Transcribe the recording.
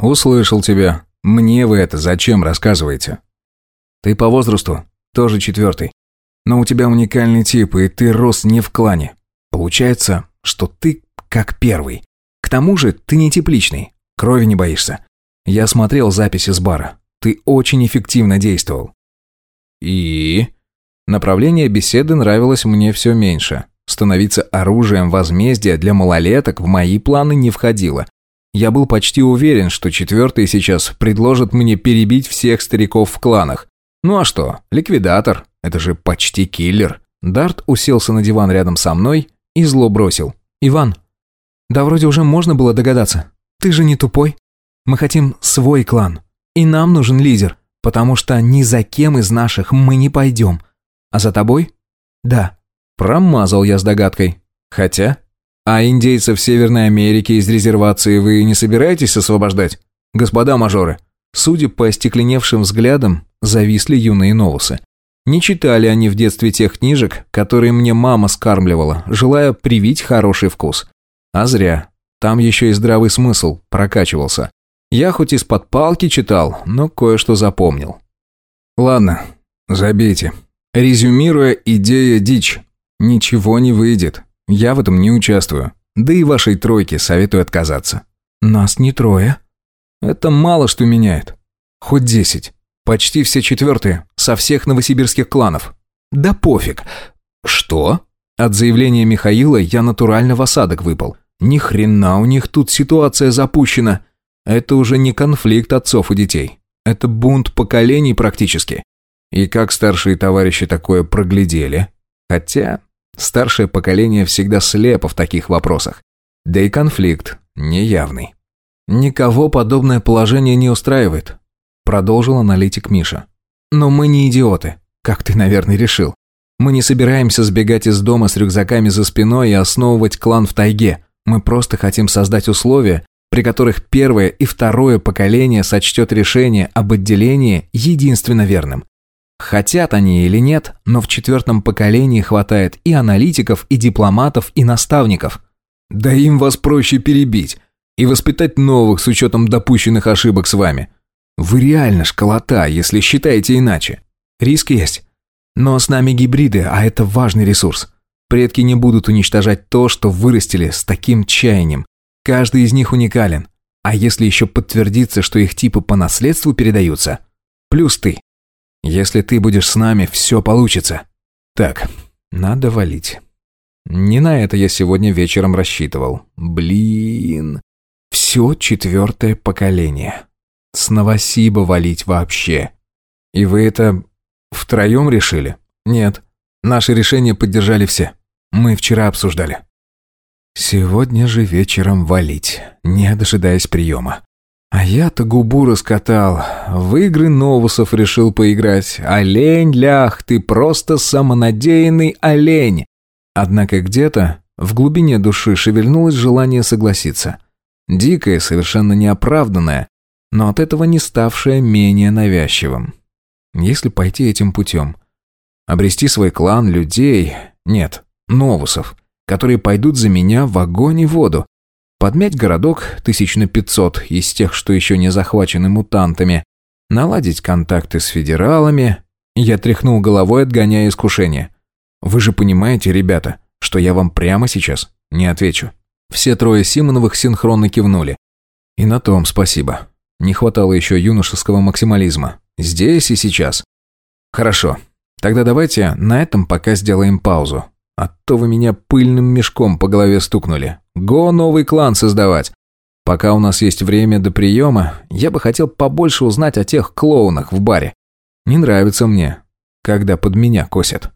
«Услышал тебя. Мне вы это зачем рассказываете?» «Ты по возрасту тоже четвертый. Но у тебя уникальный тип, и ты рос не в клане. Получается, что ты как первый. К тому же ты не тепличный, крови не боишься. Я смотрел записи с бара. Ты очень эффективно действовал. И... Направление беседы нравилось мне все меньше. Становиться оружием возмездия для малолеток в мои планы не входило. Я был почти уверен, что четвертый сейчас предложит мне перебить всех стариков в кланах. Ну а что, ликвидатор, это же почти киллер. Дарт уселся на диван рядом со мной и зло бросил. «Иван, да вроде уже можно было догадаться. Ты же не тупой. Мы хотим свой клан. И нам нужен лидер, потому что ни за кем из наших мы не пойдем. А за тобой? Да. Промазал я с догадкой. Хотя... А индейцев Северной Америки из резервации вы не собираетесь освобождать? Господа мажоры. Судя по остекленевшим взглядам, зависли юные новусы. Не читали они в детстве тех книжек, которые мне мама скармливала, желая привить хороший вкус. А зря. Там еще и здравый смысл прокачивался. Я хоть из-под палки читал, но кое-что запомнил. Ладно, забейте. Резюмируя, идея дичь. Ничего не выйдет. Я в этом не участвую. Да и вашей тройке советую отказаться. Нас не трое. Это мало что меняет. Хоть десять. Почти все четвертые, со всех новосибирских кланов. Да пофиг. Что? От заявления Михаила я натурально в осадок выпал. Ни хрена у них тут ситуация запущена. Это уже не конфликт отцов и детей. Это бунт поколений практически. И как старшие товарищи такое проглядели? Хотя старшее поколение всегда слепо в таких вопросах. Да и конфликт неявный. Никого подобное положение не устраивает, продолжил аналитик Миша. Но мы не идиоты, как ты, наверное, решил. Мы не собираемся сбегать из дома с рюкзаками за спиной и основывать клан в тайге. Мы просто хотим создать условия, при которых первое и второе поколение сочтет решение об отделении единственно верным. Хотят они или нет, но в четвертом поколении хватает и аналитиков, и дипломатов, и наставников. Да им вас проще перебить и воспитать новых с учетом допущенных ошибок с вами. Вы реально школота, если считаете иначе. Риск есть. Но с нами гибриды, а это важный ресурс. Предки не будут уничтожать то, что вырастили с таким чаянием. Каждый из них уникален. А если еще подтвердится, что их типы по наследству передаются? Плюс ты. Если ты будешь с нами, все получится. Так, надо валить. Не на это я сегодня вечером рассчитывал. Блин. Все четвертое поколение. С Новосиба валить вообще. И вы это втроем решили? Нет. Наше решение поддержали все. Мы вчера обсуждали. Сегодня же вечером валить, не дожидаясь приема. А я-то губу раскатал. В игры новусов решил поиграть. Олень, лях, ты просто самонадеянный олень. Однако где-то в глубине души шевельнулось желание согласиться. Дикое, совершенно неоправданное, но от этого не ставшее менее навязчивым. Если пойти этим путем, Обрести свой клан людей... Нет, новусов, которые пойдут за меня в огонь и воду. Подмять городок тысяч на пятьсот из тех, что еще не захвачены мутантами. Наладить контакты с федералами. Я тряхнул головой, отгоняя искушение. Вы же понимаете, ребята, что я вам прямо сейчас не отвечу. Все трое Симоновых синхронно кивнули. И на том спасибо. Не хватало еще юношеского максимализма. Здесь и сейчас. Хорошо, Тогда давайте на этом пока сделаем паузу. А то вы меня пыльным мешком по голове стукнули. Го новый клан создавать. Пока у нас есть время до приема, я бы хотел побольше узнать о тех клоунах в баре. Не нравится мне, когда под меня косят.